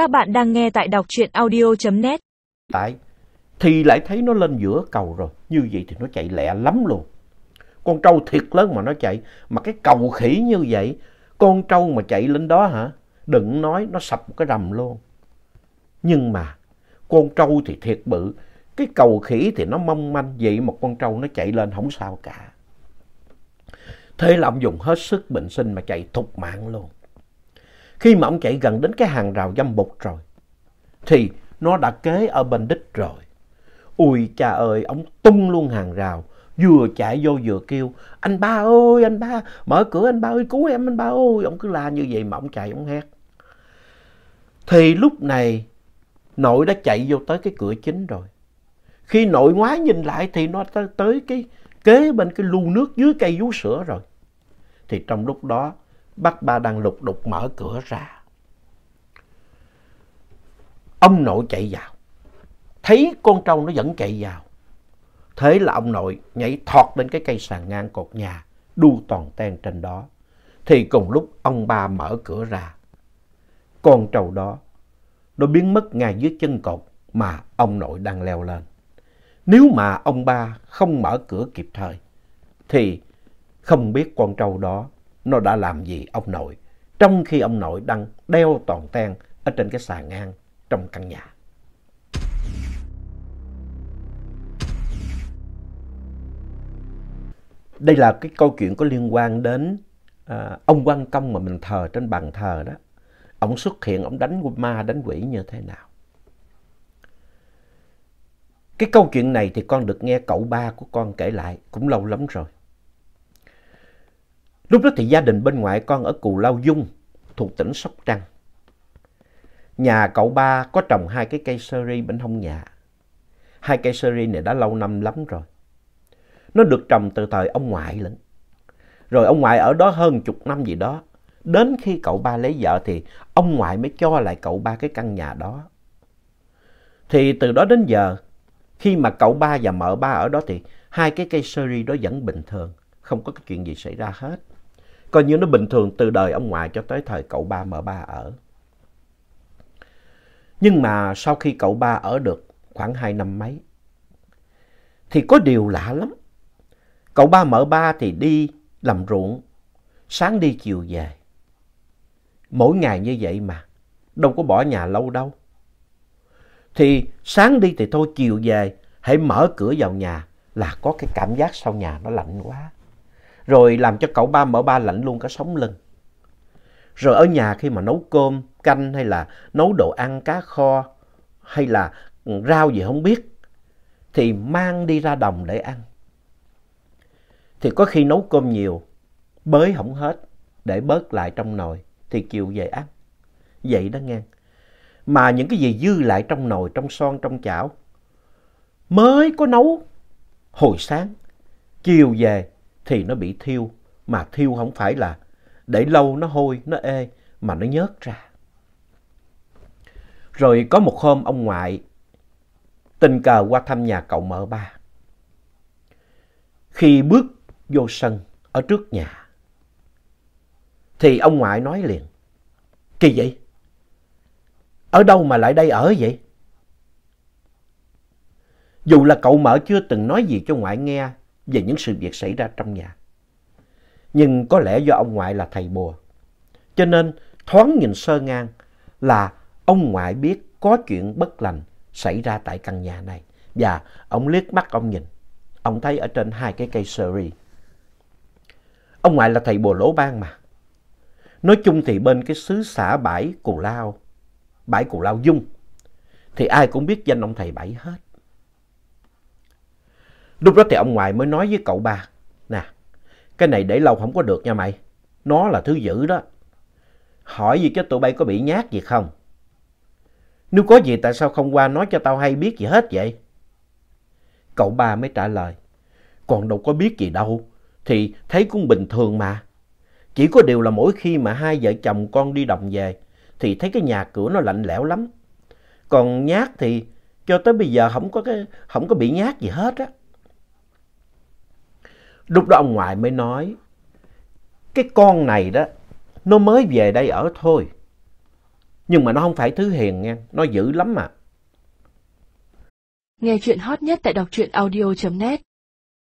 Các bạn đang nghe tại đọc truyện audio.net. Tại thì lại thấy nó lên giữa cầu rồi. Như vậy thì nó chạy lẹ lắm luôn. Con trâu thiệt lớn mà nó chạy. Mà cái cầu khỉ như vậy, con trâu mà chạy lên đó hả? Đừng nói nó sập một cái rầm luôn. Nhưng mà con trâu thì thiệt bự. Cái cầu khỉ thì nó mong manh. Vậy một con trâu nó chạy lên không sao cả. Thế là ông dùng hết sức bệnh sinh mà chạy thục mạng luôn. Khi mà ông chạy gần đến cái hàng rào dâm bụt rồi, thì nó đã kế ở bên đích rồi. Ui cha ơi, ông tung luôn hàng rào, vừa chạy vô vừa kêu, anh ba ơi, anh ba, mở cửa anh ba ơi, cứu em anh ba ơi. Ông cứ la như vậy mà ông chạy, ông hét. Thì lúc này, nội đã chạy vô tới cái cửa chính rồi. Khi nội ngoái nhìn lại thì nó tới, tới cái kế bên cái lu nước dưới cây vú sữa rồi. Thì trong lúc đó, bác ba đang lục đục mở cửa ra. Ông nội chạy vào, thấy con trâu nó vẫn chạy vào. Thế là ông nội nhảy thọt lên cái cây sàn ngang cột nhà, đu toàn ten trên đó. Thì cùng lúc ông ba mở cửa ra, con trâu đó, nó biến mất ngay dưới chân cột mà ông nội đang leo lên. Nếu mà ông ba không mở cửa kịp thời, thì không biết con trâu đó nó đã làm gì ông nội, trong khi ông nội đang đeo toàn ten ở trên cái xà ngang trong căn nhà. Đây là cái câu chuyện có liên quan đến à, ông quan công mà mình thờ trên bàn thờ đó. Ông xuất hiện, ông đánh ma, đánh quỷ như thế nào. Cái câu chuyện này thì con được nghe cậu ba của con kể lại cũng lâu lắm rồi. Lúc đó thì gia đình bên ngoại con ở Cù Lao Dung, thuộc tỉnh Sóc Trăng. Nhà cậu ba có trồng hai cái cây sơ ri bên hông nhà. Hai cây sơ ri này đã lâu năm lắm rồi. Nó được trồng từ thời ông ngoại lẫn, Rồi ông ngoại ở đó hơn chục năm gì đó. Đến khi cậu ba lấy vợ thì ông ngoại mới cho lại cậu ba cái căn nhà đó. Thì từ đó đến giờ, khi mà cậu ba và mợ ba ở đó thì hai cái cây sơ ri đó vẫn bình thường. Không có cái chuyện gì xảy ra hết. Coi như nó bình thường từ đời ông ngoại cho tới thời cậu ba mở ba ở. Nhưng mà sau khi cậu ba ở được khoảng hai năm mấy, thì có điều lạ lắm. Cậu ba mở ba thì đi làm ruộng, sáng đi chiều về. Mỗi ngày như vậy mà, đâu có bỏ nhà lâu đâu. Thì sáng đi thì thôi chiều về, hãy mở cửa vào nhà là có cái cảm giác sau nhà nó lạnh quá. Rồi làm cho cậu ba mở ba lạnh luôn cả sống lưng. Rồi ở nhà khi mà nấu cơm, canh hay là nấu đồ ăn cá kho hay là rau gì không biết thì mang đi ra đồng để ăn. Thì có khi nấu cơm nhiều, bới không hết để bớt lại trong nồi thì chiều về ăn. Vậy đó nghe. Mà những cái gì dư lại trong nồi, trong son, trong chảo mới có nấu hồi sáng, chiều về thì nó bị thiêu. Mà thiêu không phải là để lâu nó hôi, nó ê, mà nó nhớt ra. Rồi có một hôm ông ngoại tình cờ qua thăm nhà cậu mợ ba. Khi bước vô sân ở trước nhà, thì ông ngoại nói liền, kỳ vậy? Ở đâu mà lại đây ở vậy? Dù là cậu mợ chưa từng nói gì cho ngoại nghe về những sự việc xảy ra trong nhà. Nhưng có lẽ do ông ngoại là thầy bùa. Cho nên thoáng nhìn sơ ngang là ông ngoại biết có chuyện bất lành xảy ra tại căn nhà này. Và ông liếc mắt ông nhìn. Ông thấy ở trên hai cái cây sơ ri. Ông ngoại là thầy bùa lỗ ban mà. Nói chung thì bên cái xứ xã bãi Cù Lao, bãi Cù Lao Dung, thì ai cũng biết danh ông thầy bảy hết. Lúc đó thì ông ngoại mới nói với cậu ba, nè, cái này để lâu không có được nha mày, nó là thứ dữ đó. Hỏi gì chứ tụi bay có bị nhát gì không? Nếu có gì tại sao không qua nói cho tao hay biết gì hết vậy? Cậu ba mới trả lời, còn đâu có biết gì đâu, thì thấy cũng bình thường mà. Chỉ có điều là mỗi khi mà hai vợ chồng con đi đồng về, thì thấy cái nhà cửa nó lạnh lẽo lắm. Còn nhát thì cho tới bây giờ không có, cái, không có bị nhát gì hết á. Lúc đó ông ngoại mới nói, cái con này đó, nó mới về đây ở thôi. Nhưng mà nó không phải thứ hiền nghe nó dữ lắm mà. Nghe chuyện hot nhất tại đọc truyện audio.net